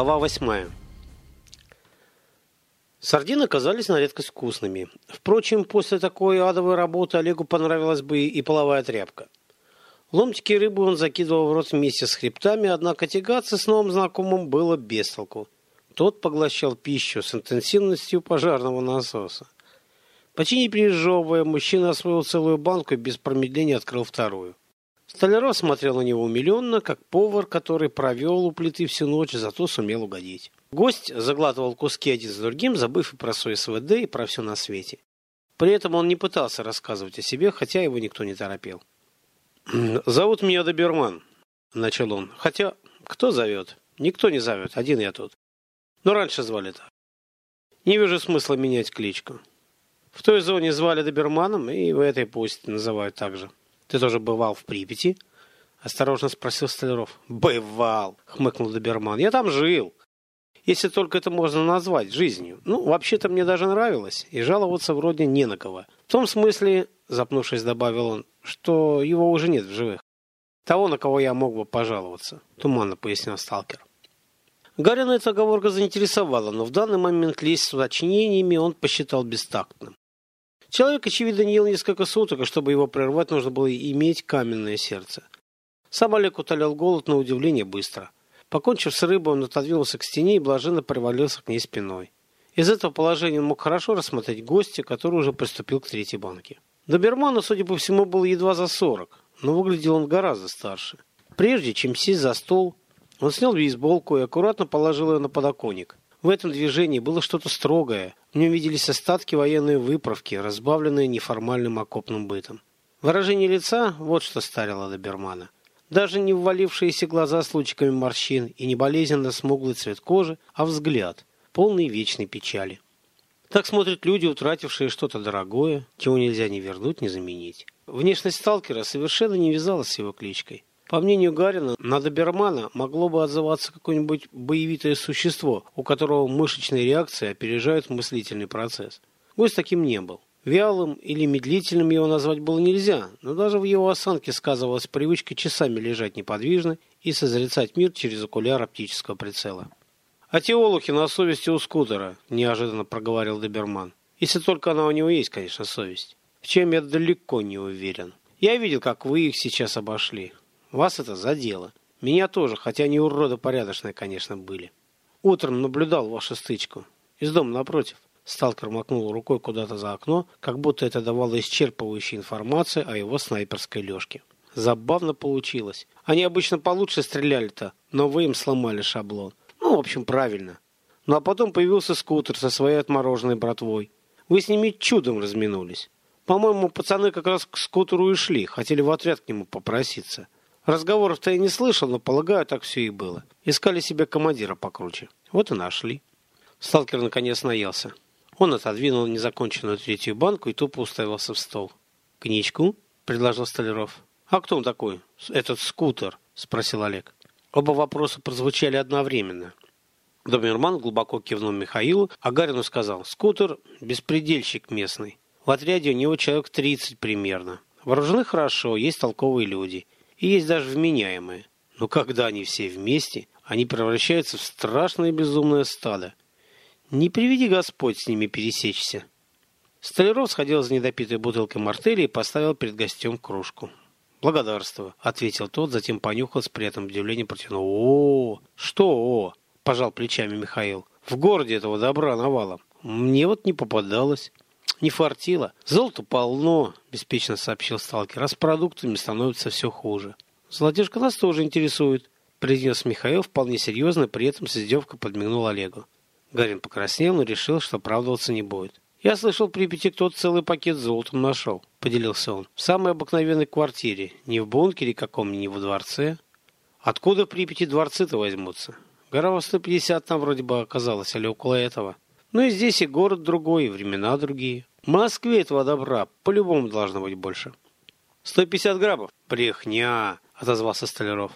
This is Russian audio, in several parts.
Глава восьмая. Сардины оказались на редкость вкусными. Впрочем, после такой адовой работы Олегу понравилась бы и половая тряпка. Ломтики рыбы он закидывал в рот вместе с хребтами, однако тягаться с новым знакомым было без толку. Тот поглощал пищу с интенсивностью пожарного насоса. Почти не пережевывая, мужчина освоил целую банку и без промедления открыл вторую. Столяров смотрел на него умиленно, как повар, который провел у плиты всю ночь, зато сумел угодить. Гость заглатывал куски один за другим, забыв и про свой СВД, и про все на свете. При этом он не пытался рассказывать о себе, хотя его никто не торопил. «Зовут меня Доберман», — начал он. «Хотя, кто зовет? Никто не зовет, один я тут. Но раньше звали так. Не вижу смысла менять кличку. В той зоне звали Доберманом, и в этой пусть называют так же». Ты тоже бывал в Припяти? Осторожно спросил Столяров. Бывал, хмыкнул Доберман. Я там жил. Если только это можно назвать жизнью. Ну, вообще-то мне даже нравилось, и жаловаться вроде не на кого. В том смысле, запнувшись, добавил он, что его уже нет в живых. Того, на кого я мог бы пожаловаться, туманно пояснил сталкер. Гарина эта оговорка заинтересовала, но в данный момент лезть с уточнениями он посчитал бестактным. Человек, очевидно, не ел несколько суток, и чтобы его прервать, нужно было иметь каменное сердце. Сам Олег утолял голод на удивление быстро. Покончив с рыбой, он отодвинулся к стене и блаженно привалился к ней спиной. Из этого положения он мог хорошо рассмотреть гостя, который уже приступил к третьей банке. Доберману, судя по всему, было едва за сорок, но выглядел он гораздо старше. Прежде чем сесть за стол, он снял бейсболку и аккуратно положил ее на подоконник. В этом движении было что-то строгое. В нем виделись остатки военной выправки, разбавленные неформальным окопным бытом. Выражение лица – вот что старило Добермана. Даже не ввалившиеся глаза с лучиками морщин и не болезненно смуглый цвет кожи, а взгляд, полный вечной печали. Так смотрят люди, утратившие что-то дорогое, чего нельзя ни вернуть, ни заменить. Внешность сталкера совершенно не вязалась с его кличкой. По мнению Гарина, на добермана могло бы отзываться какое-нибудь боевитое существо, у которого мышечные реакции опережают мыслительный процесс. Гость таким не был. Вялым или медлительным его назвать было нельзя, но даже в его осанке сказывалась привычка часами лежать неподвижно и созерцать мир через окуляр оптического прицела. «А те олухи на совести у скутера», – неожиданно проговорил Доберман. «Если только она у него есть, конечно, совесть. В чем я далеко не уверен. Я видел, как вы их сейчас обошли. Вас это задело. Меня тоже, хотя они уроды порядочные, конечно, были. Утром наблюдал вашу стычку. Из дома напротив. Сталкер макнул рукой куда-то за окно, как будто это давало исчерпывающую информацию о его снайперской лёжке. Забавно получилось. Они обычно получше стреляли-то, но вы им сломали шаблон. Ну, в общем, правильно. Ну, а потом появился скутер со своей отмороженной братвой. Вы с ними чудом разминулись. По-моему, пацаны как раз к скутеру и шли, хотели в отряд к нему попроситься. Разговоров-то я не слышал, но, полагаю, так все и было. Искали себе командира покруче. Вот и нашли. Сталкер наконец наелся. Он отодвинул незаконченную третью банку и тупо уставился в стол. «Книжку?» – предложил Столяров. «А кто он такой? Этот скутер?» – спросил Олег. Оба вопроса прозвучали одновременно. Доберман глубоко кивнул Михаилу, а Гарину сказал, «Скутер – беспредельщик местный. В отряде у него человек 30 примерно. Вооружены хорошо, есть толковые люди и есть даже вменяемые. Но когда они все вместе, они превращаются в страшное безумное стадо. Не приведи Господь с ними пересечься. Столяров сходил за недопитой бутылкой мартели и поставил перед гостем кружку. «Благодарствую», — ответил тот, затем понюхал с приятным удивлением протянул. «О, что «о», — пожал плечами Михаил. «В городе этого добра навалом. Мне вот не попадалось». Не фартило. Золота полно, беспечно сообщил сталкер. А с продуктами становится все хуже. Золотишко нас тоже интересует, произнес Михаил вполне серьезно, при этом с издевкой подмигнул Олегу. Гарин покраснел, но решил, что оправдываться не будет. «Я слышал, в Припяти кто-то целый пакет золотом нашел», — поделился он. «В самой обыкновенной квартире. Не в бункере каком ни во дворце. Откуда в Припяти дворцы-то возьмутся? Гора 150 там вроде бы оказалась, или около этого. Ну и здесь и город другой, и времена другие. В Москве этого добра по-любому должно быть больше. 150 граммов? Брехня, отозвался Столяров.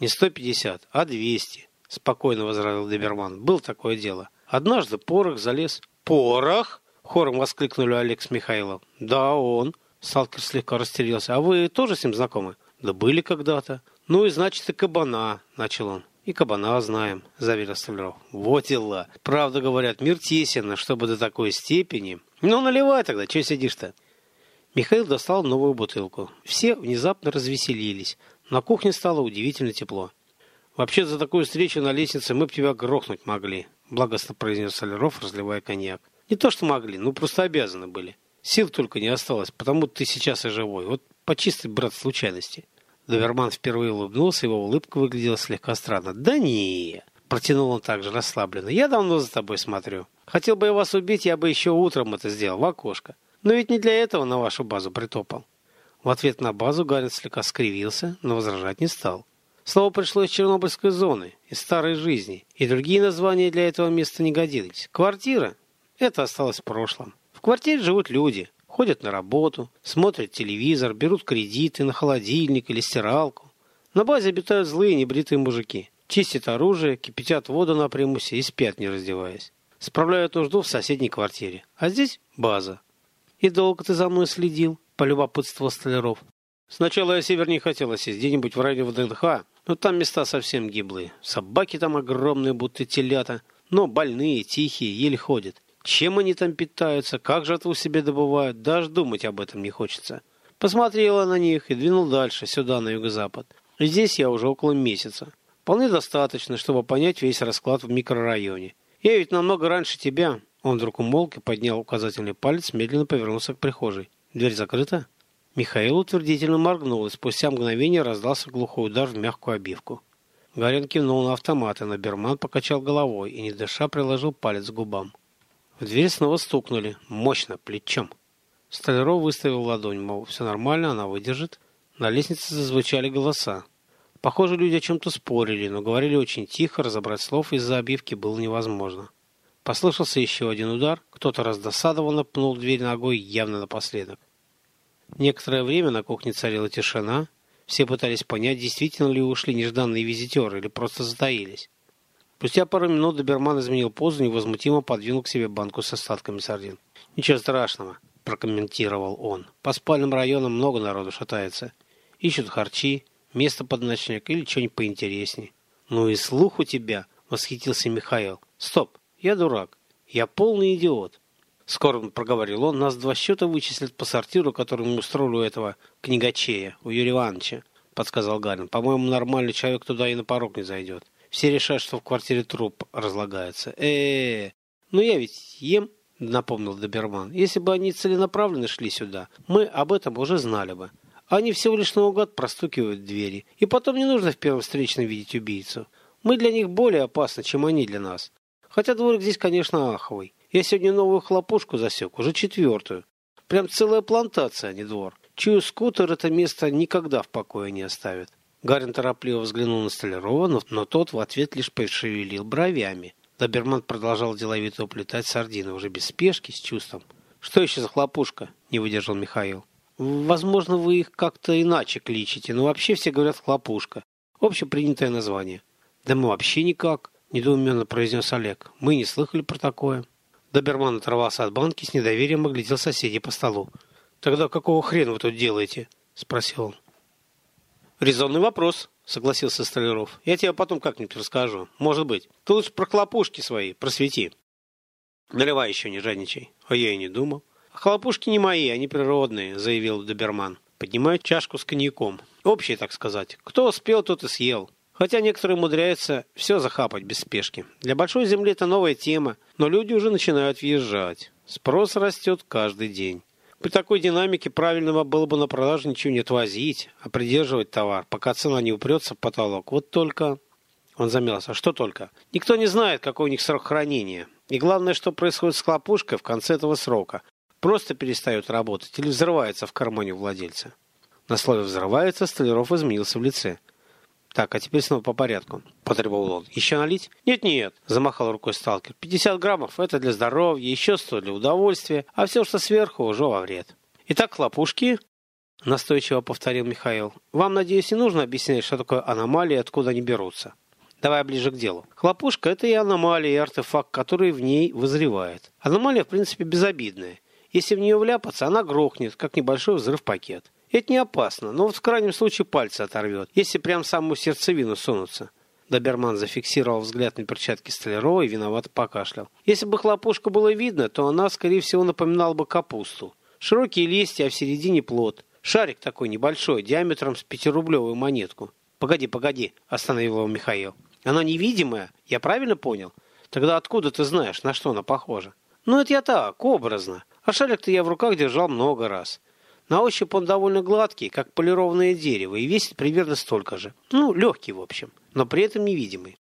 Не 150, а 200, спокойно возразил Доберман. Был такое дело. Однажды порох залез. Порох? Хором воскликнули Олег с Михаилом. Да, он. Сталкер слегка растерялся. А вы тоже с ним знакомы? Да были когда-то. Ну и значит и кабана, начал он. И кабана знаем, заверил Столяров. Вот дела. Правда говорят, мир тесен, чтобы до такой степени. Ну, наливай тогда, чего сидишь-то? Михаил достал новую бутылку. Все внезапно развеселились. На кухне стало удивительно тепло. «Вообще за такую встречу на лестнице мы б тебя грохнуть могли», — благостно произнес Соляров, разливая коньяк. «Не то что могли, ну просто обязаны были. Сил только не осталось, потому ты сейчас и живой. Вот по чистой, брат, случайности». Доверман впервые улыбнулся, его улыбка выглядела слегка странно. «Да не!» — протянул он также расслабленно. «Я давно за тобой смотрю. Хотел бы я вас убить, я бы еще утром это сделал, в окошко. Но ведь не для этого на вашу базу притопал». В ответ на базу Гарин слегка скривился, но возражать не стал. Слово пришло из Чернобыльской зоны, из старой жизни, и другие названия для этого места не годились. Квартира – это осталось в прошлом. В квартире живут люди, ходят на работу, смотрят телевизор, берут кредиты на холодильник или стиралку. На базе обитают злые небритые мужики. Чистят оружие, кипятят воду на примусе и спят, не раздеваясь. Справляют нужду в соседней квартире. А здесь база. И долго ты за мной следил? — полюбопытствовал Столяров. «Сначала я север не хотел сесть, где-нибудь в районе ВДНХ, но там места совсем гиблые. Собаки там огромные, будто телята, но больные, тихие, еле ходят. Чем они там питаются, как жатву себе добывают, даже думать об этом не хочется. Посмотрела на них и двинул дальше, сюда, на юго-запад. И здесь я уже около месяца. Вполне достаточно, чтобы понять весь расклад в микрорайоне. Я ведь намного раньше тебя. Он вдруг умолк и поднял указательный палец, медленно повернулся к прихожей. Дверь закрыта? Михаил утвердительно моргнул, и спустя мгновение раздался глухой удар в мягкую обивку. Гарин кивнул на автомат, и Наберман покачал головой и, не дыша, приложил палец к губам. В дверь снова стукнули. Мощно, плечом. Столяров выставил ладонь, мол, все нормально, она выдержит. На лестнице зазвучали голоса. Похоже, люди о чем-то спорили, но говорили очень тихо, разобрать слов из-за обивки было невозможно. Послышался еще один удар, кто-то раздосадованно пнул дверь ногой явно напоследок. Некоторое время на кухне царила тишина, все пытались понять, действительно ли ушли нежданные визитеры или просто затаились. Спустя пару минут Доберман изменил позу и невозмутимо подвинул к себе банку с остатками сардин. «Ничего страшного», – прокомментировал он. «По спальным районам много народу шатается. Ищут харчи, место под ночлег или что-нибудь поинтереснее». «Ну и слух у тебя!» – восхитился Михаил. «Стоп! Я дурак. Я полный идиот. Скоро проговорил он, нас два счета вычислят по сортиру, который мы устроили у этого книгачея, у Юрия Ивановича, подсказал Гарин. По-моему, нормальный человек туда и на порог не зайдет. Все решают, что в квартире труп разлагается. э э, ну я ведь ем, напомнил Доберман. Если бы они целенаправленно шли сюда, мы об этом уже знали бы. Они всего лишь наугад простукивают двери. И потом не нужно в первом встречном видеть убийцу. Мы для них более опасны, чем они для нас. Хотя дворик здесь, конечно, аховый. Я сегодня новую хлопушку засек, уже четвертую. Прям целая плантация, а не двор. Чую, скутер это место никогда в покое не оставит. Гарин торопливо взглянул на Столярова, но, тот в ответ лишь пошевелил бровями. Доберман продолжал деловито уплетать сардины, уже без спешки, с чувством. «Что еще за хлопушка?» – не выдержал Михаил. «Возможно, вы их как-то иначе кличите, но вообще все говорят хлопушка. Общепринятое название». «Да мы вообще никак недоуменно произнес Олег. Мы не слыхали про такое. Доберман оторвался от банки, с недоверием оглядел соседей по столу. Тогда какого хрена вы тут делаете? спросил он. Резонный вопрос, согласился Столяров. Я тебе потом как-нибудь расскажу. Может быть. Ты лучше про хлопушки свои просвети. Наливай еще, не жадничай. А я и не думал. Хлопушки не мои, они природные, заявил Доберман. Поднимая чашку с коньяком. Общие, так сказать. Кто успел, тот и съел. Хотя некоторые умудряются все захапать без спешки. Для большой земли это новая тема, но люди уже начинают въезжать. Спрос растет каждый день. При такой динамике правильного было бы на продажу ничего не отвозить, а придерживать товар, пока цена не упрется в потолок. Вот только... Он замялся. А что только? Никто не знает, какой у них срок хранения. И главное, что происходит с хлопушкой в конце этого срока. Просто перестает работать или взрывается в кармане владельца. На слове «взрывается» Столяров изменился в лице. Так, а теперь снова по порядку, потребовал он. Еще налить? Нет-нет, замахал рукой сталкер. 50 граммов это для здоровья, еще 100 для удовольствия, а все, что сверху, уже во вред. Итак, хлопушки, настойчиво повторил Михаил. Вам, надеюсь, не нужно объяснять, что такое аномалии откуда они берутся. Давай ближе к делу. Хлопушка – это и аномалия, и артефакт, который в ней вызревает. Аномалия, в принципе, безобидная. Если в нее вляпаться, она грохнет, как небольшой взрыв-пакет. Это не опасно, но вот в крайнем случае пальцы оторвет, если прям самую сердцевину сунуться. Доберман зафиксировал взгляд на перчатке Столярова и виновато покашлял. Если бы хлопушка было видно, то она, скорее всего, напоминала бы капусту. Широкие листья, а в середине плод. Шарик такой небольшой, диаметром с пятирублевую монетку. «Погоди, погоди», — остановил его Михаил. «Она невидимая? Я правильно понял? Тогда откуда ты знаешь, на что она похожа?» «Ну, это я так, образно. А шарик-то я в руках держал много раз. На ощупь он довольно гладкий, как полированное дерево, и весит примерно столько же. Ну, легкий, в общем, но при этом невидимый.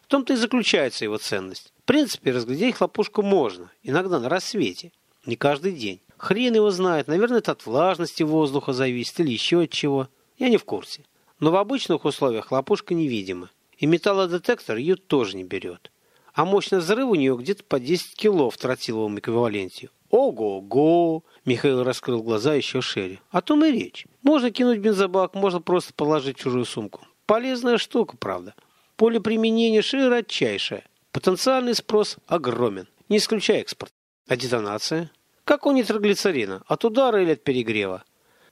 В том-то и заключается его ценность. В принципе, разглядеть хлопушку можно, иногда на рассвете, не каждый день. Хрен его знает, наверное, это от влажности воздуха зависит или еще от чего. Я не в курсе. Но в обычных условиях хлопушка невидима. И металлодетектор ее тоже не берет. А мощность взрыва у нее где-то по 10 кило в тротиловом эквиваленте. Ого-го! Михаил раскрыл глаза еще шире. О том и речь. Можно кинуть бензобак, можно просто положить чужую сумку. Полезная штука, правда. Поле применения широчайшее. Потенциальный спрос огромен. Не исключая экспорт. А детонация? Как у нитроглицерина. От удара или от перегрева.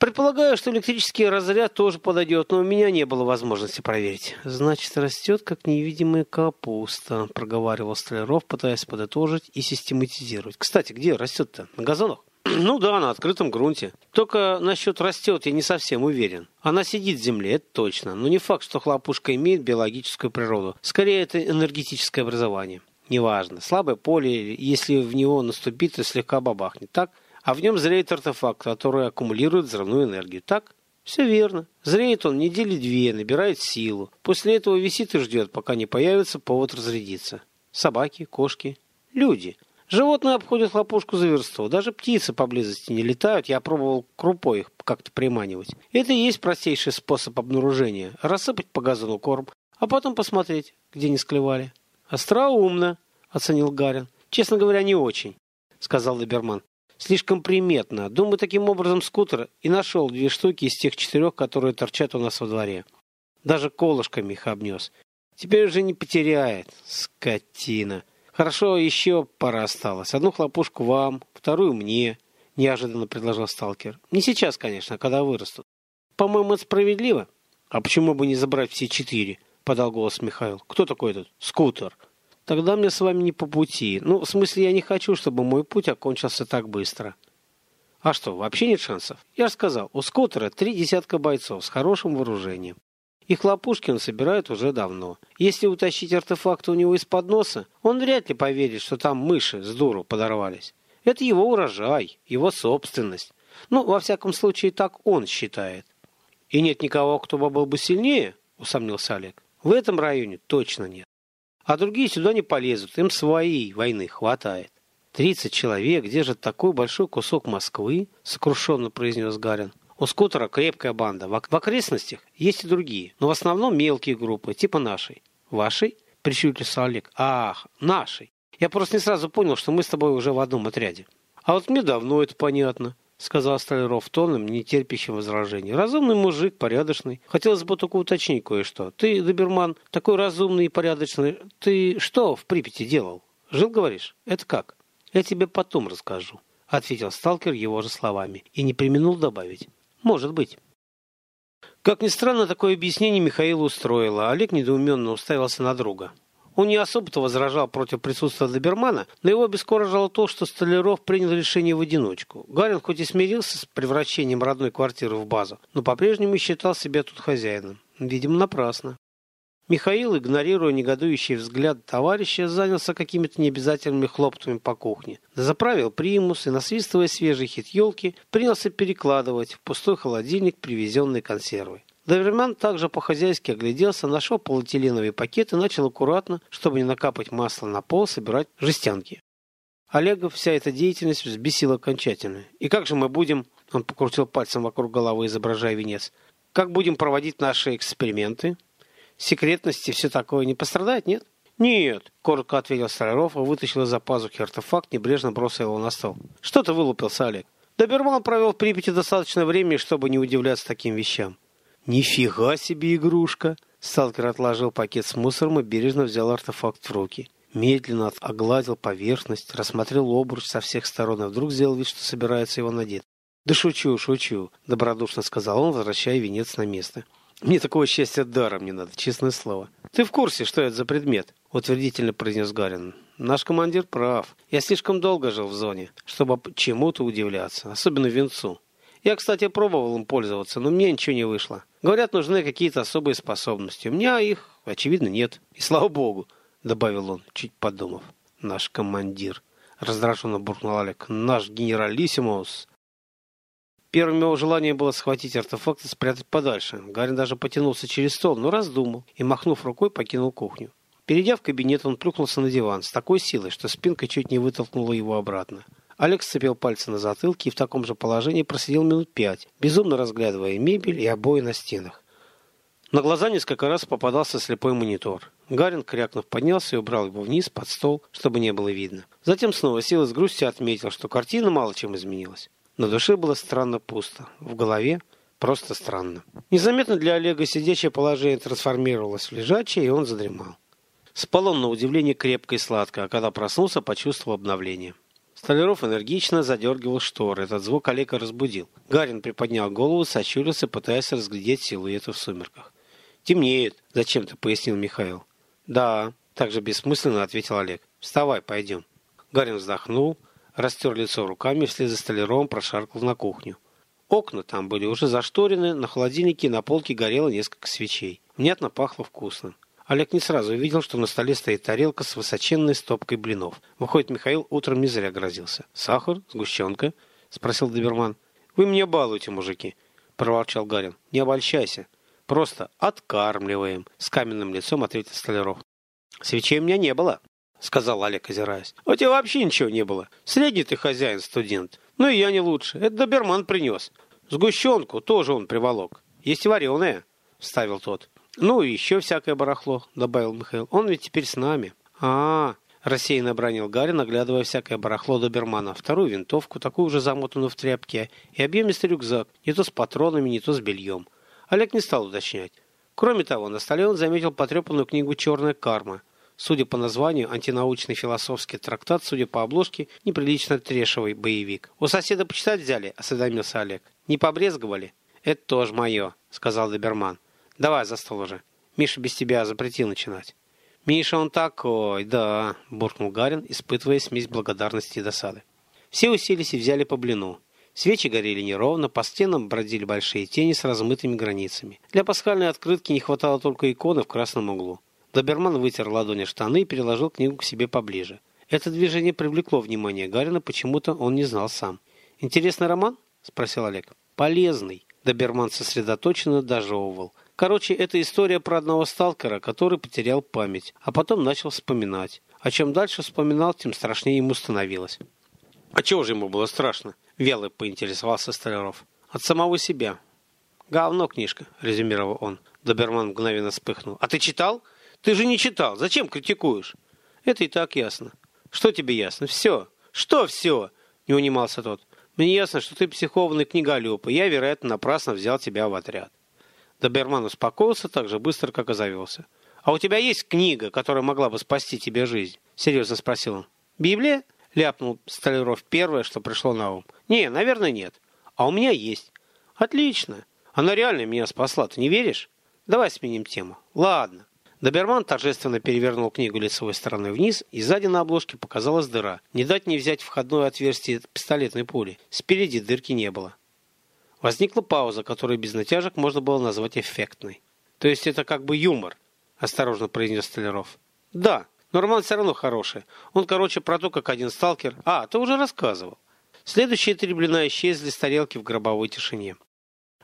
Предполагаю, что электрический разряд тоже подойдет, но у меня не было возможности проверить. Значит, растет, как невидимая капуста, проговаривал Столяров, пытаясь подытожить и систематизировать. Кстати, где растет-то? На газонах? Ну да, на открытом грунте. Только насчет растет я не совсем уверен. Она сидит в земле, это точно. Но не факт, что хлопушка имеет биологическую природу. Скорее, это энергетическое образование. Неважно. Слабое поле, если в него наступит, то слегка бабахнет. Так? А в нем зреет артефакт, который аккумулирует взрывную энергию. Так? Все верно. Зреет он недели две, набирает силу. После этого висит и ждет, пока не появится повод разрядиться. Собаки, кошки, люди. Животные обходят хлопушку за версту. Даже птицы поблизости не летают. Я пробовал крупой их как-то приманивать. Это и есть простейший способ обнаружения. Рассыпать по газону корм, а потом посмотреть, где не склевали. «Остроумно», — оценил Гарин. «Честно говоря, не очень», — сказал Либерман. Слишком приметно. Думаю, таким образом скутер и нашел две штуки из тех четырех, которые торчат у нас во дворе. Даже колышками их обнес. Теперь уже не потеряет. Скотина. Хорошо, еще пара осталось. Одну хлопушку вам, вторую мне, неожиданно предложил сталкер. Не сейчас, конечно, а когда вырастут. По-моему, это справедливо. А почему бы не забрать все четыре? Подал голос Михаил. Кто такой этот? Скутер. Тогда мне с вами не по пути. Ну, в смысле, я не хочу, чтобы мой путь окончился так быстро. А что, вообще нет шансов? Я же сказал, у скутера три десятка бойцов с хорошим вооружением. И хлопушки он собирает уже давно. Если утащить артефакты у него из-под носа, он вряд ли поверит, что там мыши с дуру подорвались. Это его урожай, его собственность. Ну, во всяком случае, так он считает. И нет никого, кто бы был бы сильнее, усомнился Олег. В этом районе точно нет. А другие сюда не полезут, им своей войны хватает. «Тридцать человек, же такой большой кусок Москвы?» — сокрушенно произнес Гарин. «У скутера крепкая банда. В окрестностях есть и другие, но в основном мелкие группы, типа нашей». «Вашей?» — прищурился Олег. «Ах, нашей. Я просто не сразу понял, что мы с тобой уже в одном отряде». «А вот мне давно это понятно», — сказал Столяров тоном, не терпящим возражений. «Разумный мужик, порядочный. Хотелось бы только уточнить кое-что. Ты, доберман, такой разумный и порядочный. Ты что в Припяти делал? Жил, говоришь? Это как? Я тебе потом расскажу», — ответил сталкер его же словами и не применул добавить. «Может быть». Как ни странно, такое объяснение Михаила устроило. Олег недоуменно уставился на друга. Он не особо-то возражал против присутствия Добермана, но его обескуражило то, что Столяров принял решение в одиночку. Гарин хоть и смирился с превращением родной квартиры в базу, но по-прежнему считал себя тут хозяином. Видимо, напрасно. Михаил, игнорируя негодующий взгляд товарища, занялся какими-то необязательными хлоптами по кухне. Заправил примус и, насвистывая свежий хит елки, принялся перекладывать в пустой холодильник привезенные консервы. Доберман также по-хозяйски огляделся, нашел полиэтиленовый пакет и начал аккуратно, чтобы не накапать масло на пол, собирать жестянки. Олега вся эта деятельность взбесила окончательно. «И как же мы будем...» — он покрутил пальцем вокруг головы, изображая венец. «Как будем проводить наши эксперименты? Секретности все такое не пострадает, нет?» «Нет», — коротко ответил Столяров и вытащил из-за пазухи артефакт, небрежно бросил его на стол. «Что ты вылупился, Олег?» Доберман провел в Припяти достаточно времени, чтобы не удивляться таким вещам. «Нифига себе игрушка!» Сталкер отложил пакет с мусором и бережно взял артефакт в руки. Медленно огладил поверхность, рассмотрел обруч со всех сторон и вдруг сделал вид, что собирается его надеть. «Да шучу, шучу», — добродушно сказал он, возвращая венец на место. Мне такого счастья даром не надо, честное слово. Ты в курсе, что это за предмет? Утвердительно произнес Гарин. Наш командир прав. Я слишком долго жил в зоне, чтобы чему-то удивляться, особенно венцу. Я, кстати, пробовал им пользоваться, но мне ничего не вышло. Говорят, нужны какие-то особые способности. У меня их, очевидно, нет. И слава богу, добавил он, чуть подумав. Наш командир. Раздраженно буркнул Олег. Наш генералиссимус. Первым его желанием было схватить артефакт и спрятать подальше. Гарин даже потянулся через стол, но раздумал и, махнув рукой, покинул кухню. Перейдя в кабинет, он плюхнулся на диван с такой силой, что спинка чуть не вытолкнула его обратно. Алекс сцепил пальцы на затылке и в таком же положении просидел минут пять, безумно разглядывая мебель и обои на стенах. На глаза несколько раз попадался слепой монитор. Гарин, крякнув, поднялся и убрал его вниз под стол, чтобы не было видно. Затем снова сел и с грустью отметил, что картина мало чем изменилась. На душе было странно пусто. В голове просто странно. Незаметно для Олега сидячее положение трансформировалось в лежачее, и он задремал. Спал он на удивление крепко и сладко, а когда проснулся, почувствовал обновление. Столяров энергично задергивал шторы. Этот звук Олега разбудил. Гарин приподнял голову, сочурился, пытаясь разглядеть силуэты в сумерках. «Темнеет», — зачем-то пояснил Михаил. «Да», — также бессмысленно ответил Олег. «Вставай, пойдем». Гарин вздохнул, растер лицо руками, вслед за Столяровым прошаркал на кухню. Окна там были уже зашторены, на холодильнике на полке горело несколько свечей. Внятно пахло вкусно. Олег не сразу увидел, что на столе стоит тарелка с высоченной стопкой блинов. Выходит, Михаил утром не зря грозился. «Сахар? Сгущенка?» — спросил Доберман. «Вы меня балуете, мужики!» — проворчал Гарин. «Не обольщайся. Просто откармливаем!» — с каменным лицом ответил Столяров. «Свечей у меня не было!» — сказал Олег, озираясь. «У тебя вообще ничего не было. Средний ты хозяин, студент. Ну и я не лучше. Это Доберман принес. Сгущенку тоже он приволок. Есть и вареная!» — вставил тот. Ну и еще всякое барахло, добавил Михаил. Он ведь теперь с нами. А, -а, рассеянно бронил Гарри, наглядывая всякое барахло добермана. Вторую винтовку, такую же замотанную в тряпке, и объемистый рюкзак, не то с патронами, не то с бельем. Олег не стал уточнять. Кроме того, на столе он заметил потрепанную книгу «Черная карма». Судя по названию, антинаучный философский трактат, судя по обложке, неприлично трешевый боевик. «У соседа почитать взяли?» – осведомился Олег. «Не побрезговали?» «Это тоже мое», – сказал доберман. Давай за стол уже. Миша без тебя запретил начинать. Миша он такой, да, буркнул Гарин, испытывая смесь благодарности и досады. Все уселись и взяли по блину. Свечи горели неровно, по стенам бродили большие тени с размытыми границами. Для пасхальной открытки не хватало только иконы в красном углу. Доберман вытер ладони штаны и переложил книгу к себе поближе. Это движение привлекло внимание Гарина, почему-то он не знал сам. «Интересный роман?» – спросил Олег. «Полезный». Доберман сосредоточенно дожевывал – Короче, это история про одного сталкера, который потерял память, а потом начал вспоминать. А чем дальше вспоминал, тем страшнее ему становилось. А чего же ему было страшно? Вяло поинтересовался Столяров. От самого себя. Говно книжка, резюмировал он. Доберман мгновенно вспыхнул. А ты читал? Ты же не читал. Зачем критикуешь? Это и так ясно. Что тебе ясно? Все. Что все? Не унимался тот. Мне ясно, что ты психованный книголюб, и я, вероятно, напрасно взял тебя в отряд. Доберман успокоился так же быстро, как и завелся. «А у тебя есть книга, которая могла бы спасти тебе жизнь?» — серьезно спросил он. «Библия?» — ляпнул Столяров первое, что пришло на ум. «Не, наверное, нет. А у меня есть». «Отлично. Она реально меня спасла, ты не веришь? Давай сменим тему». «Ладно». Доберман торжественно перевернул книгу лицевой стороной вниз, и сзади на обложке показалась дыра. Не дать не взять входное отверстие пистолетной пули. Спереди дырки не было. Возникла пауза, которую без натяжек можно было назвать эффектной. То есть это как бы юмор, осторожно произнес Столяров. Да, но роман все равно хороший. Он, короче, про то, как один сталкер... А, ты уже рассказывал. Следующие три блина исчезли с тарелки в гробовой тишине.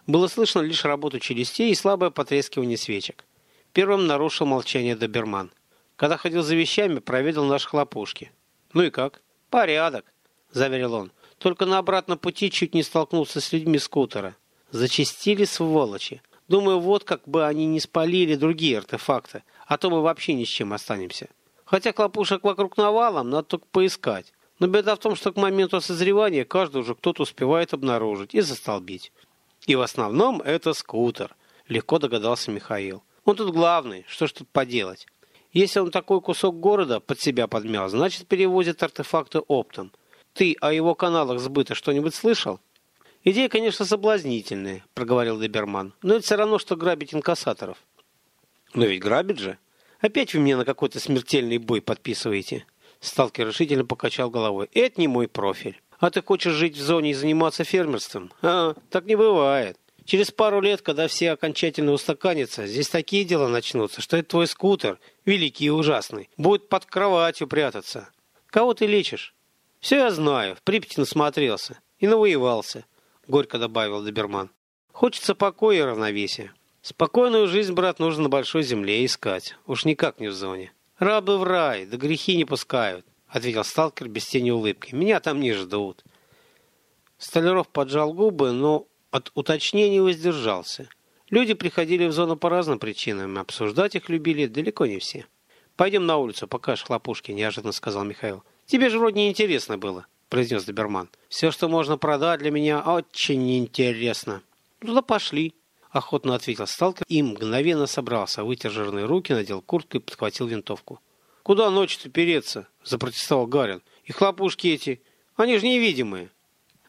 Было слышно лишь работу челюстей и слабое потрескивание свечек. Первым нарушил молчание доберман. Когда ходил за вещами, проведал наши хлопушки. «Ну и как?» «Порядок», — заверил он. Только на обратном пути чуть не столкнулся с людьми скутера. Зачистили сволочи. Думаю, вот как бы они не спалили другие артефакты, а то мы вообще ни с чем останемся. Хотя хлопушек вокруг навалом, надо только поискать. Но беда в том, что к моменту созревания каждый уже кто-то успевает обнаружить и застолбить. И в основном это скутер, легко догадался Михаил. Он тут главный, что ж тут поделать. Если он такой кусок города под себя подмял, значит перевозит артефакты оптом. Ты о его каналах сбыта что-нибудь слышал? «Идея, конечно, соблазнительная», — проговорил Доберман. «Но это все равно, что грабить инкассаторов». «Но ведь грабит же. Опять вы мне на какой-то смертельный бой подписываете». Сталкер решительно покачал головой. «Это не мой профиль. А ты хочешь жить в зоне и заниматься фермерством? А, так не бывает. Через пару лет, когда все окончательно устаканятся, здесь такие дела начнутся, что это твой скутер, великий и ужасный, будет под кроватью прятаться. Кого ты лечишь? Все я знаю, в Припяти насмотрелся и навоевался, горько добавил Доберман. Хочется покоя и равновесия. Спокойную жизнь, брат, нужно на большой земле искать, уж никак не в зоне. Рабы в рай, да грехи не пускают, ответил сталкер без тени улыбки. Меня там не ждут. Столяров поджал губы, но от уточнений воздержался. Люди приходили в зону по разным причинам, обсуждать их любили далеко не все. «Пойдем на улицу, покажешь хлопушки», – неожиданно сказал Михаил. «Тебе же вроде не интересно было», – произнес Доберман. «Все, что можно продать, для меня очень интересно». «Ну «Туда пошли», – охотно ответил сталкер и мгновенно собрался, вытер жирные руки, надел куртку и подхватил винтовку. «Куда ночью-то переться?» – запротестовал Гарин. «И хлопушки эти, они же невидимые».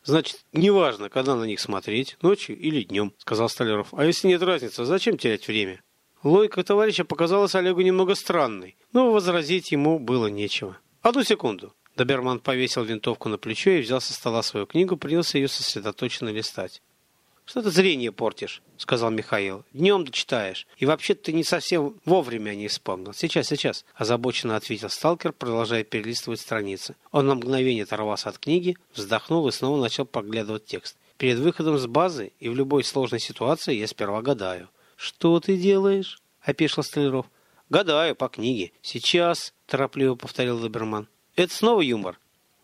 Значит, неважно, когда на них смотреть, ночью или днем, сказал Столяров. А если нет разницы, зачем терять время? Логика товарища показалась Олегу немного странной, но возразить ему было нечего. Одну секунду. Доберман повесил винтовку на плечо и взял со стола свою книгу, принялся ее сосредоточенно листать. «Что ты зрение портишь?» — сказал Михаил. «Днем дочитаешь. И вообще-то ты не совсем вовремя не вспомнил. Сейчас, сейчас», — озабоченно ответил сталкер, продолжая перелистывать страницы. Он на мгновение оторвался от книги, вздохнул и снова начал проглядывать текст. «Перед выходом с базы и в любой сложной ситуации я сперва гадаю». «Что ты делаешь?» — опешил Столяров. «Гадаю по книге. Сейчас», — торопливо повторил Доберман. «Это снова юмор?»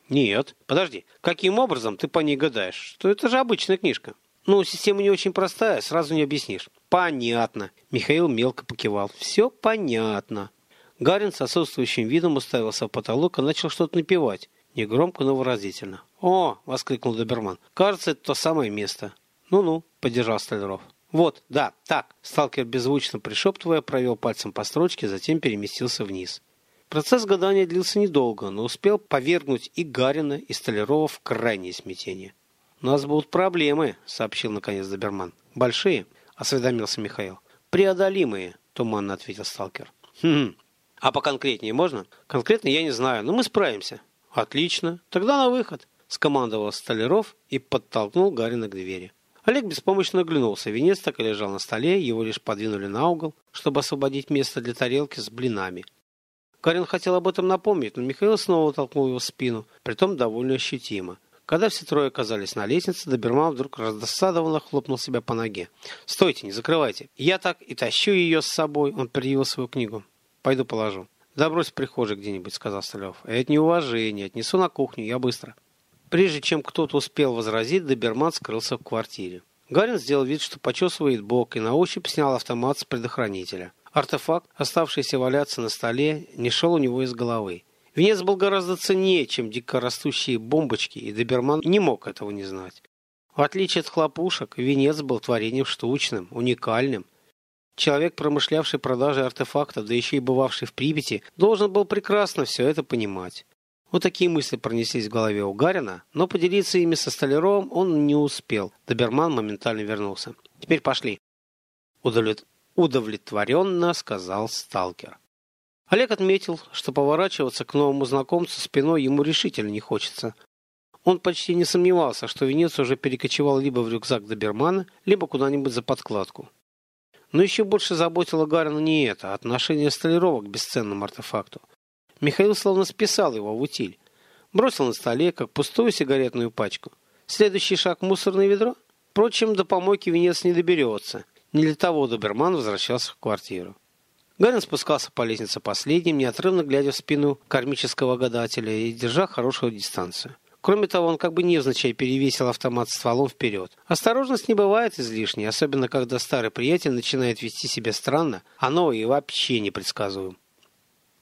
«Нет. Подожди. Каким образом ты по ней гадаешь? Что это же обычная книжка?» Ну, система не очень простая, сразу не объяснишь. Понятно. Михаил мелко покивал. Все понятно. Гарин с отсутствующим видом уставился в потолок и начал что-то напевать. Негромко, но выразительно. «О!» — воскликнул Доберман. «Кажется, это то самое место». «Ну-ну», — поддержал Столяров. «Вот, да, так». Сталкер беззвучно пришептывая, провел пальцем по строчке, затем переместился вниз. Процесс гадания длился недолго, но успел повергнуть и Гарина, и Столярова в крайнее смятение. «У нас будут проблемы», — сообщил наконец Доберман. «Большие?» — осведомился Михаил. «Преодолимые», — туманно ответил сталкер. «Хм, а поконкретнее можно?» «Конкретно я не знаю, но мы справимся». «Отлично. Тогда на выход», — скомандовал Столяров и подтолкнул Гарина к двери. Олег беспомощно оглянулся. Венец так и лежал на столе, его лишь подвинули на угол, чтобы освободить место для тарелки с блинами. Гарин хотел об этом напомнить, но Михаил снова толкнул его в спину, притом довольно ощутимо. Когда все трое оказались на лестнице, Доберман вдруг раздосадованно хлопнул себя по ноге. «Стойте, не закрывайте. Я так и тащу ее с собой». Он предъявил свою книгу. «Пойду положу». «Да брось в прихожей где-нибудь», — сказал Столев. «Это неуважение. Отнесу на кухню. Я быстро». Прежде чем кто-то успел возразить, Доберман скрылся в квартире. Гарин сделал вид, что почесывает бок, и на ощупь снял автомат с предохранителя. Артефакт, оставшийся валяться на столе, не шел у него из головы. Венец был гораздо ценнее, чем дикорастущие бомбочки, и Доберман не мог этого не знать. В отличие от хлопушек, венец был творением штучным, уникальным. Человек, промышлявший продажей артефактов, да еще и бывавший в Припяти, должен был прекрасно все это понимать. Вот такие мысли пронеслись в голове у Гарина, но поделиться ими со Столяровым он не успел. Доберман моментально вернулся. «Теперь пошли», — удовлетворенно сказал сталкер. Олег отметил, что поворачиваться к новому знакомцу спиной ему решительно не хочется. Он почти не сомневался, что венец уже перекочевал либо в рюкзак Добермана, либо куда-нибудь за подкладку. Но еще больше заботило Гарина не это, а отношение столировок к бесценному артефакту. Михаил словно списал его в утиль. Бросил на столе, как пустую сигаретную пачку. Следующий шаг – мусорное ведро? Впрочем, до помойки венец не доберется. Не для того Доберман возвращался в квартиру. Гарин спускался по лестнице последним, неотрывно глядя в спину кармического гадателя и держа хорошую дистанцию. Кроме того, он как бы невзначай перевесил автомат стволом вперед. Осторожность не бывает излишней, особенно когда старый приятель начинает вести себя странно, а новый вообще непредсказуем.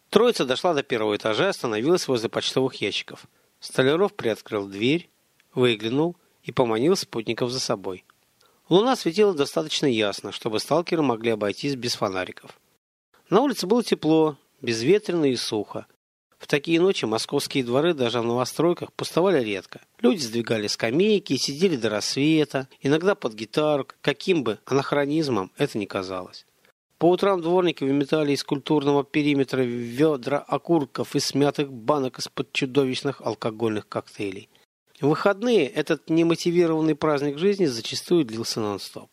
Троица дошла до первого этажа и остановилась возле почтовых ящиков. Столяров приоткрыл дверь, выглянул и поманил спутников за собой. Луна светила достаточно ясно, чтобы сталкеры могли обойтись без фонариков. На улице было тепло, безветренно и сухо. В такие ночи московские дворы даже в новостройках пустовали редко. Люди сдвигали скамейки и сидели до рассвета, иногда под гитару, каким бы анахронизмом это ни казалось. По утрам дворники выметали из культурного периметра ведра окурков и смятых банок из-под чудовищных алкогольных коктейлей. В выходные этот немотивированный праздник жизни зачастую длился нон-стоп.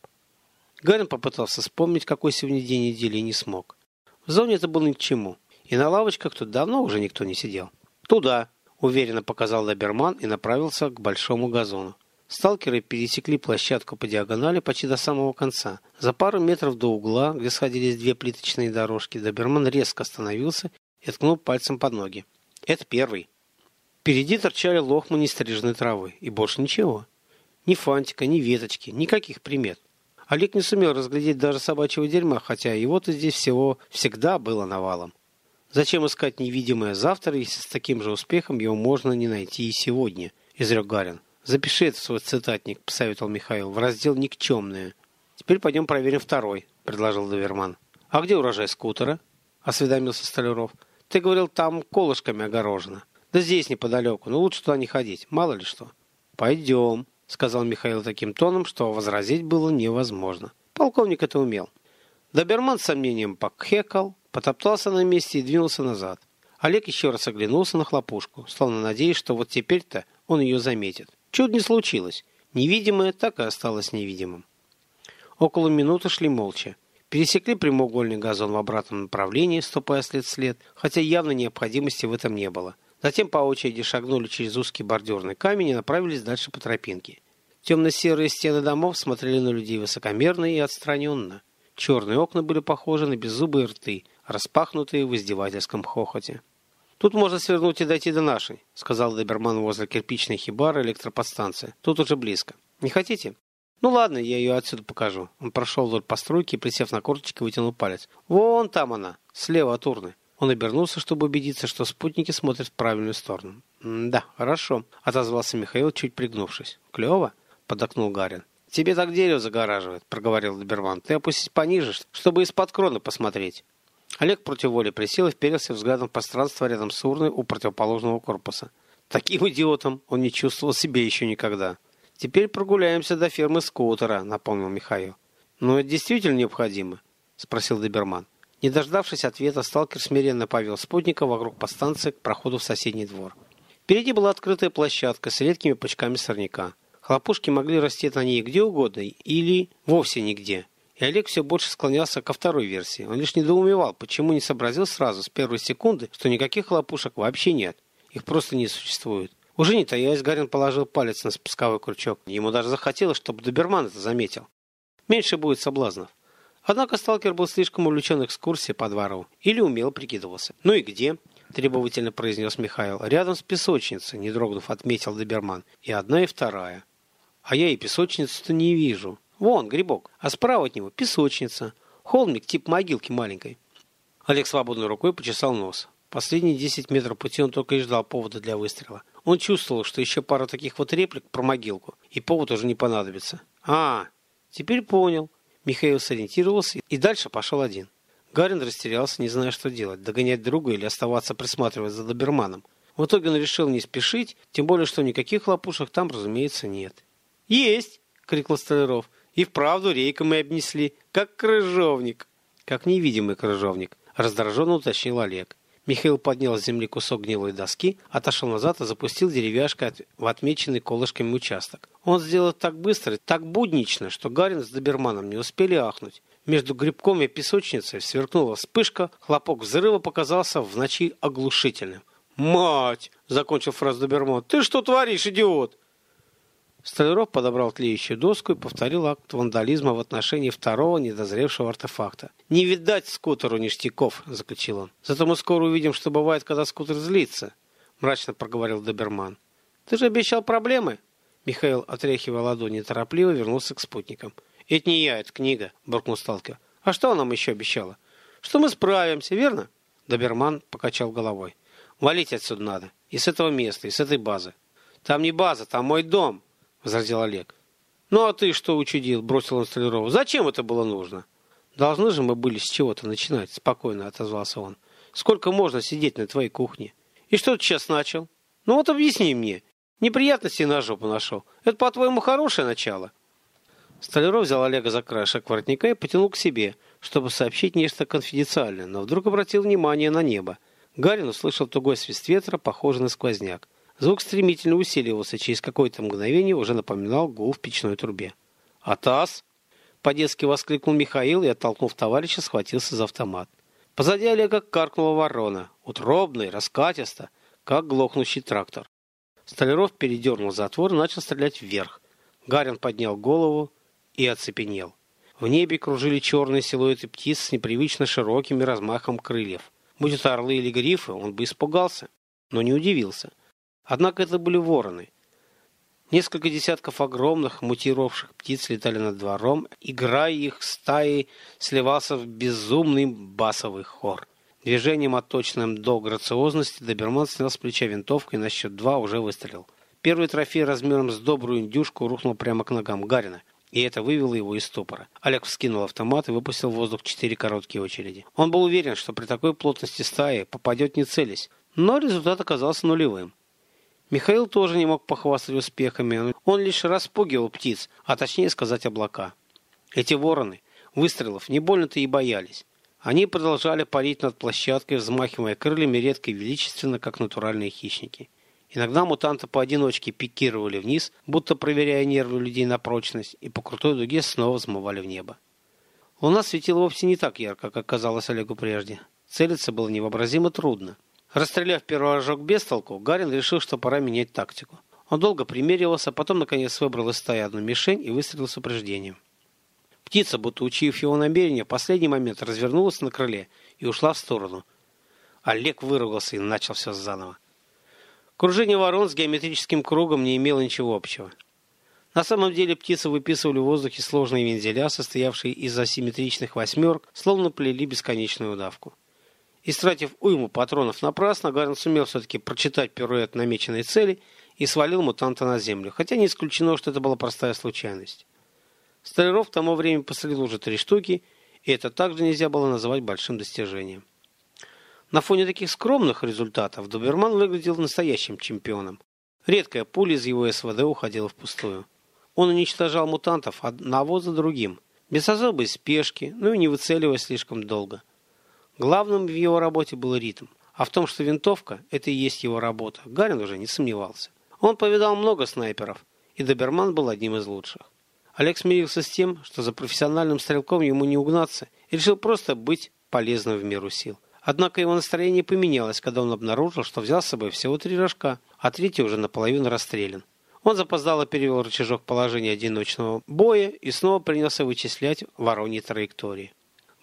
Гарин попытался вспомнить, какой сегодня день недели, и не смог. В зоне это было ни к чему. И на лавочках тут давно уже никто не сидел. «Туда!» – уверенно показал Доберман и направился к большому газону. Сталкеры пересекли площадку по диагонали почти до самого конца. За пару метров до угла, где сходились две плиточные дорожки, Доберман резко остановился и ткнул пальцем под ноги. «Это первый!» Впереди торчали лохмы нестриженной травы, и больше ничего. Ни фантика, ни веточки, никаких примет. Олег не сумел разглядеть даже собачьего дерьма, хотя его-то здесь всего всегда было навалом. Зачем искать невидимое завтра, если с таким же успехом его можно не найти и сегодня, изрек Гарин. Запиши это в свой цитатник, посоветовал Михаил, в раздел «Никчемные». Теперь пойдем проверим второй, предложил Доверман. А где урожай скутера? Осведомился Столяров. Ты говорил, там колышками огорожено. Да здесь неподалеку, но лучше туда не ходить, мало ли что. Пойдем, сказал Михаил таким тоном, что возразить было невозможно. Полковник это умел. Доберман с сомнением покхекал, потоптался на месте и двинулся назад. Олег еще раз оглянулся на хлопушку, словно надеясь, что вот теперь-то он ее заметит. Чудо не случилось. Невидимое так и осталось невидимым. Около минуты шли молча. Пересекли прямоугольный газон в обратном направлении, ступая след в след, хотя явно необходимости в этом не было. Затем по очереди шагнули через узкий бордюрный камень и направились дальше по тропинке. Темно-серые стены домов смотрели на людей высокомерно и отстраненно. Черные окна были похожи на беззубые рты, распахнутые в издевательском хохоте. «Тут можно свернуть и дойти до нашей», — сказал Доберман возле кирпичной хибары электроподстанции. «Тут уже близко. Не хотите?» «Ну ладно, я ее отсюда покажу». Он прошел вдоль постройки присев на корточки, вытянул палец. «Вон там она, слева от урны». Он обернулся, чтобы убедиться, что спутники смотрят в правильную сторону. «Да, хорошо», — отозвался Михаил, чуть пригнувшись. «Клево?» — подокнул Гарин. «Тебе так дерево загораживает», — проговорил Доберман. «Ты опустись пониже, чтобы из-под кроны посмотреть». Олег против воли присел и вперился взглядом в пространство рядом с урной у противоположного корпуса. Таким идиотом он не чувствовал себя еще никогда. «Теперь прогуляемся до фермы скутера», — напомнил Михаил. «Но это действительно необходимо?» — спросил Доберман. Не дождавшись ответа, сталкер смиренно повел спутника вокруг подстанции к проходу в соседний двор. Впереди была открытая площадка с редкими пучками сорняка. Хлопушки могли расти на ней где угодно или вовсе нигде. И Олег все больше склонялся ко второй версии. Он лишь недоумевал, почему не сообразил сразу, с первой секунды, что никаких хлопушек вообще нет. Их просто не существует. Уже не таясь, Гарин положил палец на спусковой крючок. Ему даже захотелось, чтобы Доберман это заметил. Меньше будет соблазнов. Однако сталкер был слишком увлечен экскурсией по двору или умело прикидывался. «Ну и где?» – требовательно произнес Михаил. «Рядом с песочницей», – не дрогнув, отметил Доберман. «И одна, и вторая». «А я и песочницу-то не вижу. Вон, грибок. А справа от него песочница. Холмик тип могилки маленькой». Олег свободной рукой почесал нос. Последние десять метров пути он только и ждал повода для выстрела. Он чувствовал, что еще пара таких вот реплик про могилку, и повод уже не понадобится. «А, теперь понял». Михаил сориентировался и дальше пошел один. Гарин растерялся, не зная, что делать, догонять друга или оставаться присматривать за доберманом. В итоге он решил не спешить, тем более, что никаких лопушек там, разумеется, нет. «Есть!» — крикнул Столяров. «И вправду рейком мы обнесли, как крыжовник!» «Как невидимый крыжовник!» — раздраженно уточнил Олег. Михаил поднял с земли кусок гнилой доски, отошел назад и запустил деревяшкой в отмеченный колышками участок. Он сделал так быстро, так буднично, что Гарин с Доберманом не успели ахнуть. Между грибком и песочницей сверкнула вспышка, хлопок взрыва показался в ночи оглушительным. «Мать!» — закончил фразу Доберман. «Ты что творишь, идиот?» Столяров подобрал тлеющую доску и повторил акт вандализма в отношении второго недозревшего артефакта. «Не видать скутеру ништяков», — заключил он. «Зато мы скоро увидим, что бывает, когда скутер злится», — мрачно проговорил Доберман. «Ты же обещал проблемы?» Михаил, отряхивая ладони, торопливо вернулся к спутникам. «Это не я, это книга», — буркнул сталкер. «А что она нам еще обещала?» «Что мы справимся, верно?» Доберман покачал головой. «Валить отсюда надо. И с этого места, и с этой базы». «Там не база, там мой дом», — возразил Олег. «Ну а ты что учудил?» — бросил он Столярова. «Зачем это было нужно?» «Должны же мы были с чего-то начинать», — спокойно отозвался он. «Сколько можно сидеть на твоей кухне? И что ты сейчас начал? Ну вот объясни мне. Неприятности на жопу нашел. Это, по-твоему, хорошее начало?» Столяров взял Олега за краешек воротника и потянул к себе, чтобы сообщить нечто конфиденциальное, но вдруг обратил внимание на небо. Гарин услышал тугой свист ветра, похожий на сквозняк. Звук стремительно усиливался, через какое-то мгновение уже напоминал гул в печной трубе. «Атас!» — по-детски воскликнул Михаил и, оттолкнув товарища, схватился за автомат. Позади Олега каркнула ворона, утробно и раскатисто, как глохнущий трактор. Столяров передернул затвор и начал стрелять вверх. Гарин поднял голову и оцепенел. В небе кружили черные силуэты птиц с непривычно широкими размахом крыльев. Будь это орлы или грифы, он бы испугался, но не удивился. Однако это были вороны. Несколько десятков огромных мутировавших птиц летали над двором, играя их стаи сливался в безумный басовый хор. Движением отточенным до грациозности доберман снял с плеча винтовку и на счет два уже выстрелил. Первый трофей размером с добрую индюшку рухнул прямо к ногам Гарина, и это вывело его из ступора. Олег вскинул автомат и выпустил в воздух четыре короткие очереди. Он был уверен, что при такой плотности стаи попадет не целясь, но результат оказался нулевым. Михаил тоже не мог похвастать успехами. Он лишь распугивал птиц, а точнее сказать облака. Эти вороны выстрелов не больно-то и боялись. Они продолжали парить над площадкой, взмахивая крыльями редко и величественно, как натуральные хищники. Иногда мутанты поодиночке пикировали вниз, будто проверяя нервы людей на прочность, и по крутой дуге снова взмывали в небо. Луна светила вовсе не так ярко, как казалось Олегу прежде. Целиться было невообразимо трудно. Расстреляв первый рожок без толку, Гарин решил, что пора менять тактику. Он долго примеривался, потом, наконец, выбрал из стаи одну мишень и выстрелил с упреждением. Птица, будто учив его намерение, в последний момент развернулась на крыле и ушла в сторону. Олег выругался и начал все заново. Кружение ворон с геометрическим кругом не имело ничего общего. На самом деле птицы выписывали в воздухе сложные вензеля, состоявшие из асимметричных восьмерок, словно плели бесконечную удавку. Истратив уйму патронов напрасно, Гарн сумел все-таки прочитать пируэт намеченной цели и свалил мутанта на землю, хотя не исключено, что это была простая случайность. Столяров в тому время посадил уже три штуки, и это также нельзя было называть большим достижением. На фоне таких скромных результатов Доберман выглядел настоящим чемпионом. Редкая пуля из его СВД уходила впустую. Он уничтожал мутантов одного за другим, без особой спешки, но и не выцеливаясь слишком долго – Главным в его работе был ритм, а в том, что винтовка – это и есть его работа, Гарин уже не сомневался. Он повидал много снайперов, и Доберман был одним из лучших. Олег смирился с тем, что за профессиональным стрелком ему не угнаться, и решил просто быть полезным в меру сил. Однако его настроение поменялось, когда он обнаружил, что взял с собой всего три рожка, а третий уже наполовину расстрелян. Он запоздало перевел рычажок положения одиночного боя и снова принялся вычислять вороньи траектории.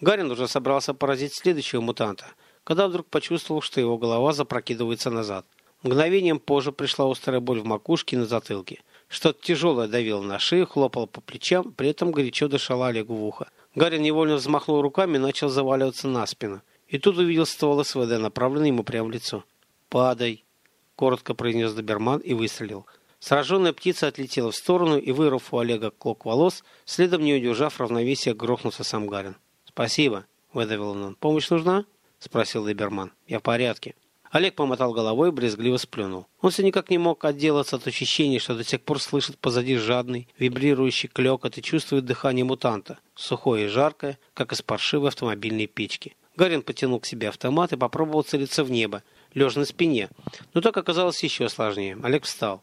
Гарин уже собрался поразить следующего мутанта, когда вдруг почувствовал, что его голова запрокидывается назад. Мгновением позже пришла острая боль в макушке и на затылке. Что-то тяжелое давило на шею, хлопало по плечам, при этом горячо дышало Олегу в ухо. Гарин невольно взмахнул руками и начал заваливаться на спину. И тут увидел ствол СВД, направленный ему прямо в лицо. «Падай!» – коротко произнес доберман и выстрелил. Сраженная птица отлетела в сторону и, вырвав у Олега клок волос, следом не удержав равновесия, грохнулся сам Гарин. «Спасибо», — выдавил он. «Помощь нужна?» — спросил Либерман. «Я в порядке». Олег помотал головой и брезгливо сплюнул. Он все никак не мог отделаться от ощущения, что до сих пор слышит позади жадный, вибрирующий клекот и чувствует дыхание мутанта, сухое и жаркое, как из паршивой автомобильной печки. Гарин потянул к себе автомат и попробовал целиться в небо, лежа на спине. Но так оказалось еще сложнее. Олег встал.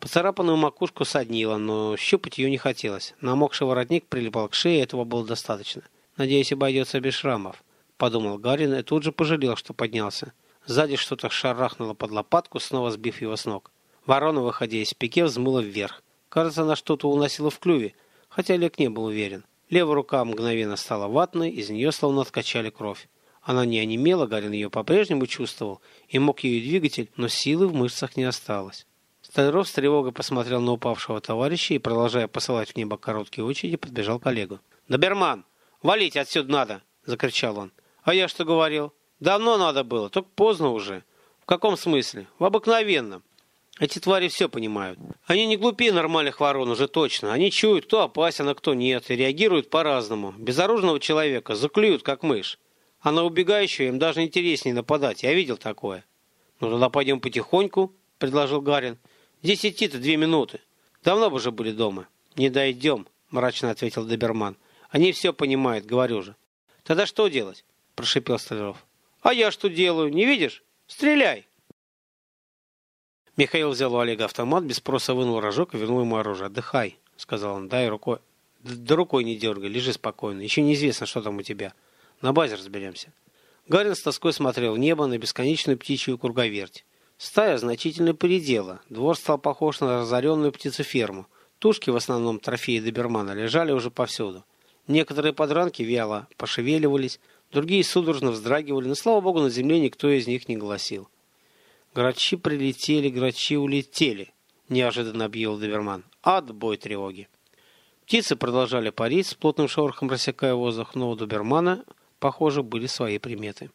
Поцарапанную макушку соднило, но щупать ее не хотелось. Намокший воротник прилипал к шее, этого было достаточно. Надеюсь, обойдется без шрамов, подумал Гарин и тут же пожалел, что поднялся. Сзади что-то шарахнуло под лопатку, снова сбив его с ног. Ворона, выходя из пике, взмыла вверх. Кажется, она что-то уносила в клюве, хотя Олег не был уверен. Левая рука мгновенно стала ватной, из нее словно откачали кровь. Она не онемела, Гарин ее по-прежнему чувствовал и мог ее двигатель, но силы в мышцах не осталось. Столяров с тревогой посмотрел на упавшего товарища и, продолжая посылать в небо короткие очереди, подбежал к Олегу. «Доберман! Валить отсюда надо!» — закричал он. «А я что говорил? Давно надо было, только поздно уже». «В каком смысле?» «В обыкновенном. Эти твари все понимают. Они не глупее нормальных ворон уже точно. Они чуют, кто опасен, а кто нет, и реагируют по-разному. Безоружного человека заклюют, как мышь. А на убегающего им даже интереснее нападать. Я видел такое. Ну, тогда пойдем потихоньку, предложил Гарин. Здесь идти-то две минуты. Давно бы уже были дома. Не дойдем, мрачно ответил Доберман. Они все понимают, говорю же. Тогда что делать? Прошипел Столяров. А я что делаю, не видишь? Стреляй! Михаил взял у Олега автомат, без спроса вынул рожок и вернул ему оружие. «Отдыхай», — сказал он, — «дай рукой». «Да рукой не дергай, лежи спокойно. Еще неизвестно, что там у тебя. На базе разберемся». Гарин с тоской смотрел в небо на бесконечную птичью круговерть. Стая значительно передела. Двор стал похож на разоренную птицеферму. Тушки, в основном трофеи добермана, лежали уже повсюду. Некоторые подранки вяло пошевеливались, другие судорожно вздрагивали, но, слава богу, на земле никто из них не голосил. Грачи прилетели, грачи улетели, неожиданно объявил Доберман. Отбой тревоги. Птицы продолжали парить, с плотным шорохом рассекая воздух, но у Добермана, похоже, были свои приметы.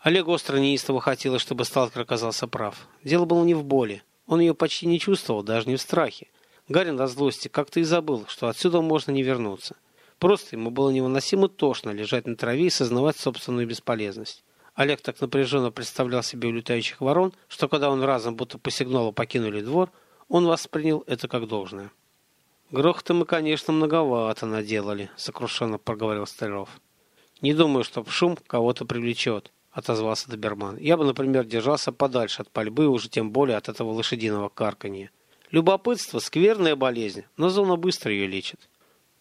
Олег остро неистово хотелось, чтобы сталкер оказался прав. Дело было не в боли. Он ее почти не чувствовал, даже не в страхе. Гарин от злости как-то и забыл, что отсюда можно не вернуться. Просто ему было невыносимо тошно лежать на траве и сознавать собственную бесполезность. Олег так напряженно представлял себе улетающих ворон, что когда он разом будто по сигналу покинули двор, он воспринял это как должное. «Грохота мы, конечно, многовато наделали», — сокрушенно проговорил Столяров. «Не думаю, что шум кого-то привлечет», — отозвался Доберман. «Я бы, например, держался подальше от пальбы, уже тем более от этого лошадиного карканья. Любопытство — скверная болезнь, но зона быстро ее лечит».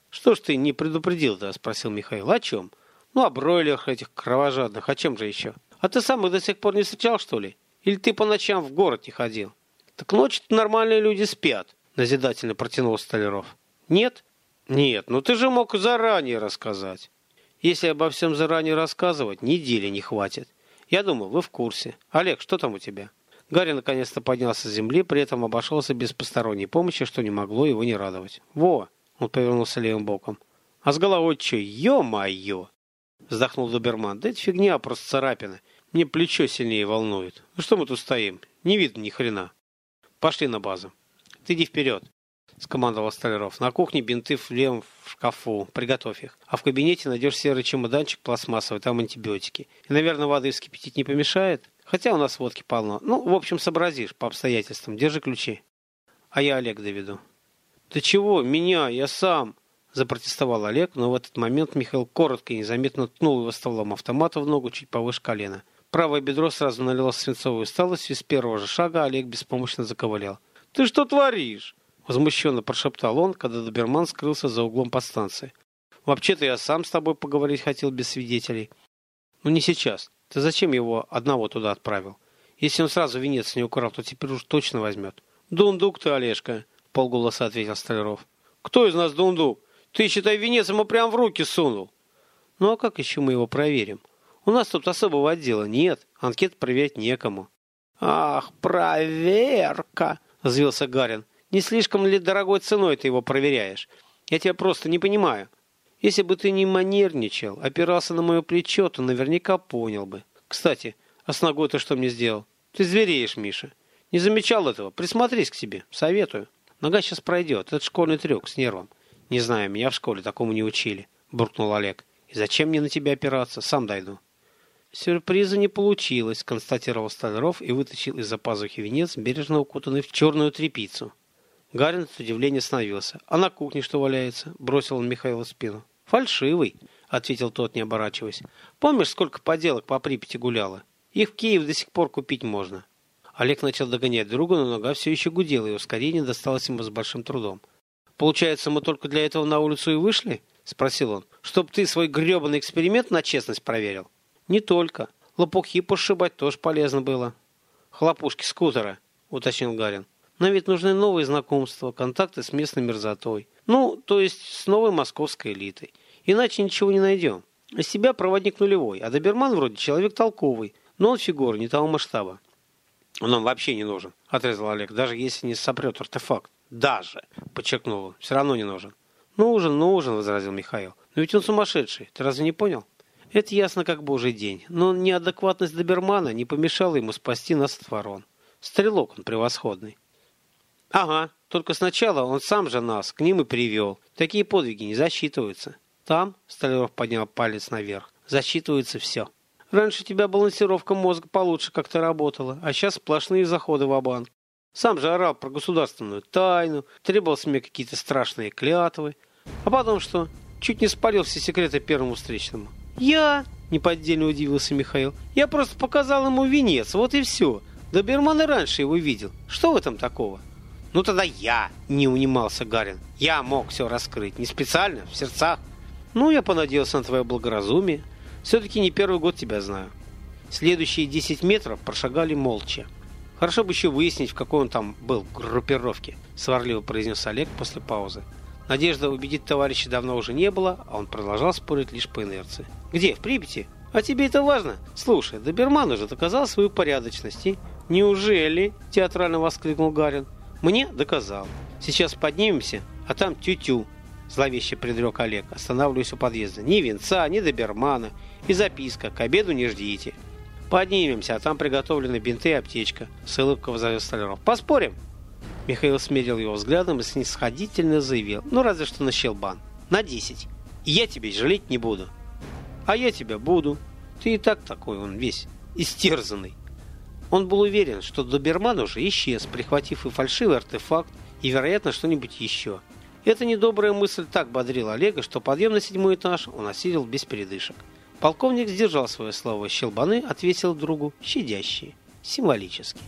«Что ж ты не предупредил-то?» — спросил Михаил. «О чем?» Ну, о бройлерах этих кровожадных, о чем же еще? А ты сам их до сих пор не встречал, что ли? Или ты по ночам в город не ходил? Так ночью нормальные люди спят, назидательно протянул Столяров. Нет? Нет, ну ты же мог заранее рассказать. Если обо всем заранее рассказывать, недели не хватит. Я думаю, вы в курсе. Олег, что там у тебя? Гарри наконец-то поднялся с земли, при этом обошелся без посторонней помощи, что не могло его не радовать. Во! Он повернулся левым боком. А с головой что? Ё-моё! Вздохнул Доберман. Да это фигня, просто царапина. Мне плечо сильнее волнует. Ну что мы тут стоим? Не видно ни хрена. Пошли на базу. Ты иди вперед, скомандовал Столяров. На кухне бинты в левом шкафу. Приготовь их. А в кабинете найдешь серый чемоданчик пластмассовый, там антибиотики. И, наверное, воды вскипятить не помешает? Хотя у нас водки полно. Ну, в общем, сообразишь по обстоятельствам. Держи ключи. А я Олег доведу. Ты чего? Меня? Я сам запротестовал Олег, но в этот момент Михаил коротко и незаметно ткнул его стволом автомата в ногу чуть повыше колена. Правое бедро сразу налило свинцовую усталость, и с первого же шага Олег беспомощно заковылял. «Ты что творишь?» – возмущенно прошептал он, когда доберман скрылся за углом подстанции. «Вообще-то я сам с тобой поговорить хотел без свидетелей». «Ну не сейчас. Ты зачем его одного туда отправил? Если он сразу венец не украл, то теперь уж точно возьмет». «Дундук ты, Олежка», – полголоса ответил Столяров. «Кто из нас дундук? Ты, считай, венец ему прямо в руки сунул. Ну а как еще мы его проверим? У нас тут особого отдела нет, анкет проверять некому. Ах, проверка, взвился Гарин. Не слишком ли дорогой ценой ты его проверяешь? Я тебя просто не понимаю. Если бы ты не манерничал, опирался на мое плечо, то наверняка понял бы. Кстати, а с ногой ты что мне сделал? Ты звереешь, Миша. Не замечал этого? Присмотрись к себе. Советую. Нога сейчас пройдет. Это школьный трюк с нервом. «Не знаю, меня в школе такому не учили», — буркнул Олег. «И зачем мне на тебя опираться? Сам дойду». «Сюрприза не получилось», — констатировал Столяров и вытащил из-за пазухи венец, бережно укутанный в черную тряпицу. Гарин с удивлением остановился. «А на кухне что валяется?» — бросил он Михаилу в спину. «Фальшивый», — ответил тот, не оборачиваясь. «Помнишь, сколько поделок по Припяти гуляло? Их в Киев до сих пор купить можно». Олег начал догонять друга, но нога все еще гудела, и ускорение досталось ему с большим трудом. Получается, мы только для этого на улицу и вышли? Спросил он. Чтоб ты свой гребаный эксперимент на честность проверил? Не только. Лопухи пошибать тоже полезно было. Хлопушки скутера, уточнил Гарин. Но ведь нужны новые знакомства, контакты с местной мерзотой. Ну, то есть с новой московской элитой. Иначе ничего не найдем. Из себя проводник нулевой, а Доберман вроде человек толковый, но он фигура не того масштаба. Он нам вообще не нужен, отрезал Олег, даже если не сопрет артефакт. Даже, подчеркнул он, все равно не нужен. Нужен, нужен, возразил Михаил. Но ведь он сумасшедший, ты разве не понял? Это ясно как божий день, но неадекватность Добермана не помешала ему спасти нас от ворон. Стрелок он превосходный. Ага, только сначала он сам же нас к ним и привел. Такие подвиги не засчитываются. Там, Столяров поднял палец наверх, засчитывается все. Раньше у тебя балансировка мозга получше как-то работала, а сейчас сплошные заходы в банк Сам же орал про государственную тайну, требовал с меня какие-то страшные клятвы. А потом что? Чуть не спалил все секреты первому встречному. Я? Неподдельно удивился Михаил. Я просто показал ему венец, вот и все. Доберман и раньше его видел. Что в этом такого? Ну тогда я, не унимался Гарин. Я мог все раскрыть. Не специально, в сердцах. Ну, я понадеялся на твое благоразумие. Все-таки не первый год тебя знаю. Следующие 10 метров прошагали молча. Хорошо бы еще выяснить, в какой он там был группировке, сварливо произнес Олег после паузы. Надежда убедить товарища давно уже не было, а он продолжал спорить лишь по инерции. «Где? В Припяти? А тебе это важно? Слушай, Доберман уже доказал свою порядочность и...» «Неужели?» – театрально воскликнул Гарин. «Мне доказал. Сейчас поднимемся, а там тю-тю», – зловеще предрек Олег, останавливаясь у подъезда. «Ни венца, ни добермана. И записка. К обеду не ждите». «Поднимемся, а там приготовлены бинты и аптечка», – с улыбкой возразил Столяров. «Поспорим?» Михаил смерил его взглядом и снисходительно заявил. «Ну, разве что на щелбан. На десять. И я тебе жалеть не буду». «А я тебя буду. Ты и так такой он весь истерзанный». Он был уверен, что доберман уже исчез, прихватив и фальшивый артефакт, и, вероятно, что-нибудь еще. Эта недобрая мысль так бодрила Олега, что подъем на седьмой этаж он осилил без передышек. Полковник сдержал свое слово. Щелбаны ответил другу щадящие, символические.